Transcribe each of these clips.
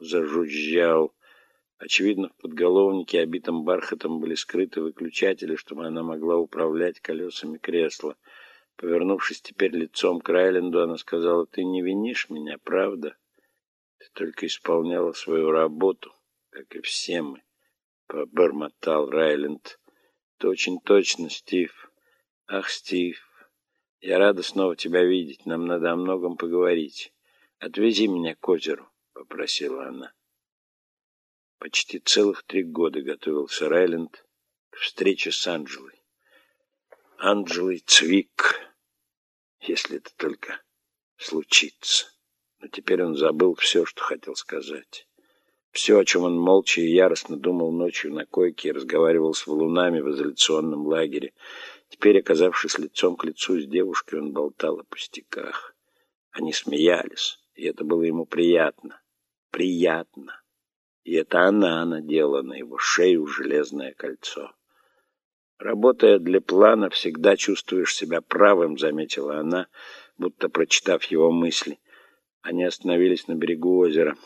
зажужжал. Очевидно, в подголовнике, обитом бархатом, были скрыты выключатели, чтобы она могла управлять колесами кресла. Повернувшись теперь лицом к Райленду, она сказала, «Ты не винишь меня, правда? Ты только исполняла свою работу, как и все мы», — побормотал Райленд. «Это очень точно, Стив. Ах, Стив, я рада снова тебя видеть. Нам надо о многом поговорить. Отвези меня к озеру», — попросила она. Почти целых три года готовился Райленд к встрече с Анджелой. Анджелой Цвик, если это только случится. Но теперь он забыл все, что хотел сказать. Все, о чем он молча и яростно думал ночью на койке и разговаривал с валунами в изоляционном лагере. Теперь, оказавшись лицом к лицу с девушкой, он болтал о пустяках. Они смеялись, и это было ему приятно. Приятно. И это она надела на его шею железное кольцо. Работая для плана, всегда чувствуешь себя правым, заметила она, будто прочитав его мысли. Они остановились на берегу озера.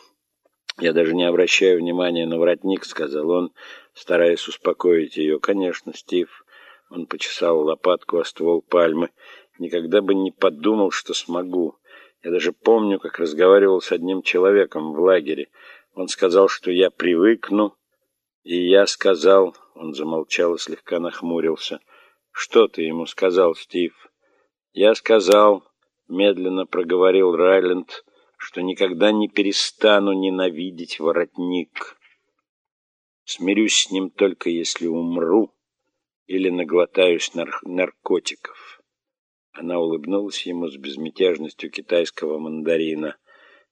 Я даже не обращаю внимания на воротник, сказал он, стараясь успокоить ее. Конечно, Стив. Он почесал лопатку о ствол пальмы. Никогда бы не подумал, что смогу. Я даже помню, как разговаривал с одним человеком в лагере. Он сказал, что я привыкну, и я сказал... Он замолчал и слегка нахмурился. «Что ты ему сказал, Стив?» «Я сказал...» — медленно проговорил Райленд, что никогда не перестану ненавидеть воротник. Смирюсь с ним только если умру или наглотаюсь нар наркотиков. Она улыбнулась ему с безмятежностью китайского мандарина.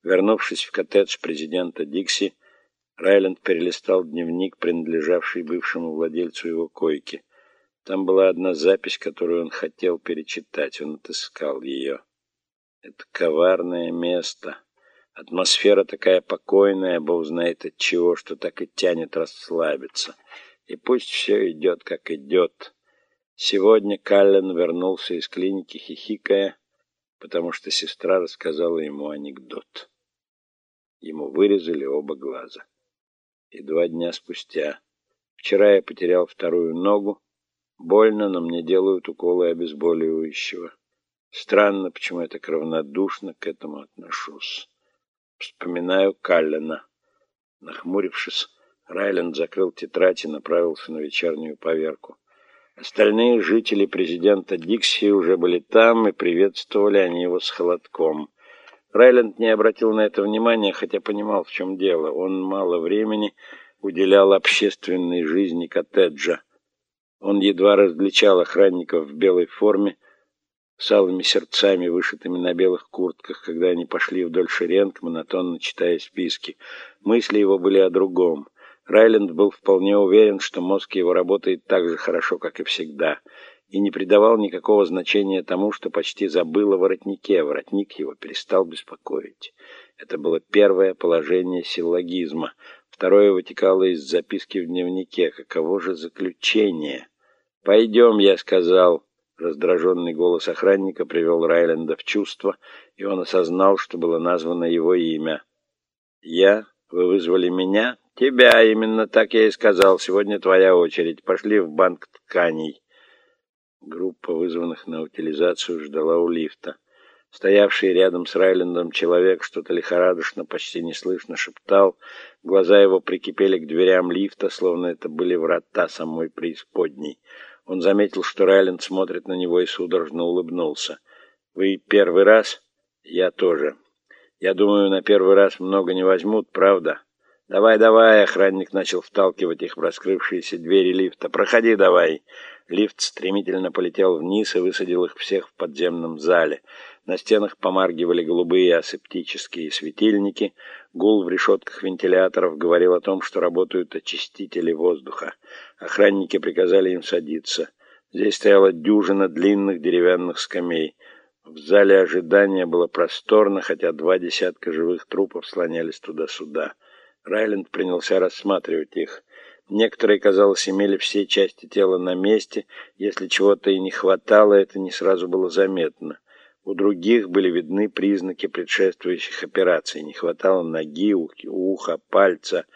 Вернувшись в коттедж президента Дикси, Райленд перелистал дневник, принадлежавший бывшему владельцу его койки. Там была одна запись, которую он хотел перечитать. Он отыскал ее. Это коварное место. Атмосфера такая покойная, бог знает от чего, что так и тянет расслабиться. И пусть все идет, как идет. Сегодня Каллен вернулся из клиники, хихикая, потому что сестра рассказала ему анекдот. Ему вырезали оба глаза. И два дня спустя. Вчера я потерял вторую ногу. Больно, но мне делают уколы обезболивающего. Странно, почему я так равнодушно к этому отношусь. Вспоминаю Каллена. Нахмурившись, Райленд закрыл тетрадь и направился на вечернюю поверку. Остальные жители президента Дикси уже были там, и приветствовали они его с холодком. Райленд не обратил на это внимания, хотя понимал, в чем дело. Он мало времени уделял общественной жизни коттеджа. Он едва различал охранников в белой форме, с алыми сердцами, вышитыми на белых куртках, когда они пошли вдоль шеренг, монотонно читая списки. Мысли его были о другом. Райленд был вполне уверен, что мозг его работает так же хорошо, как и всегда — и не придавал никакого значения тому, что почти забыл о воротнике. Воротник его перестал беспокоить. Это было первое положение силлогизма. Второе вытекало из записки в дневнике. Каково же заключение? «Пойдем», — я сказал. Раздраженный голос охранника привел Райленда в чувство, и он осознал, что было названо его имя. «Я? Вы вызвали меня?» «Тебя, именно так я и сказал. Сегодня твоя очередь. Пошли в банк тканей». Группа вызванных на утилизацию ждала у лифта. Стоявший рядом с Райлендом человек что-то лихорадочно, почти неслышно шептал. Глаза его прикипели к дверям лифта, словно это были врата самой преисподней. Он заметил, что Райленд смотрит на него и судорожно улыбнулся. «Вы первый раз?» «Я тоже. Я думаю, на первый раз много не возьмут, правда?» «Давай, давай!» — охранник начал вталкивать их в раскрывшиеся двери лифта. «Проходи давай!» Лифт стремительно полетел вниз и высадил их всех в подземном зале. На стенах помаргивали голубые асептические светильники. Гул в решетках вентиляторов говорил о том, что работают очистители воздуха. Охранники приказали им садиться. Здесь стояла дюжина длинных деревянных скамей. В зале ожидания было просторно, хотя два десятка живых трупов слонялись туда-сюда. Райленд принялся рассматривать их. Некоторые, казалось, имели все части тела на месте. Если чего-то и не хватало, это не сразу было заметно. У других были видны признаки предшествующих операций. Не хватало ноги, уха, пальца.